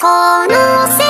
この世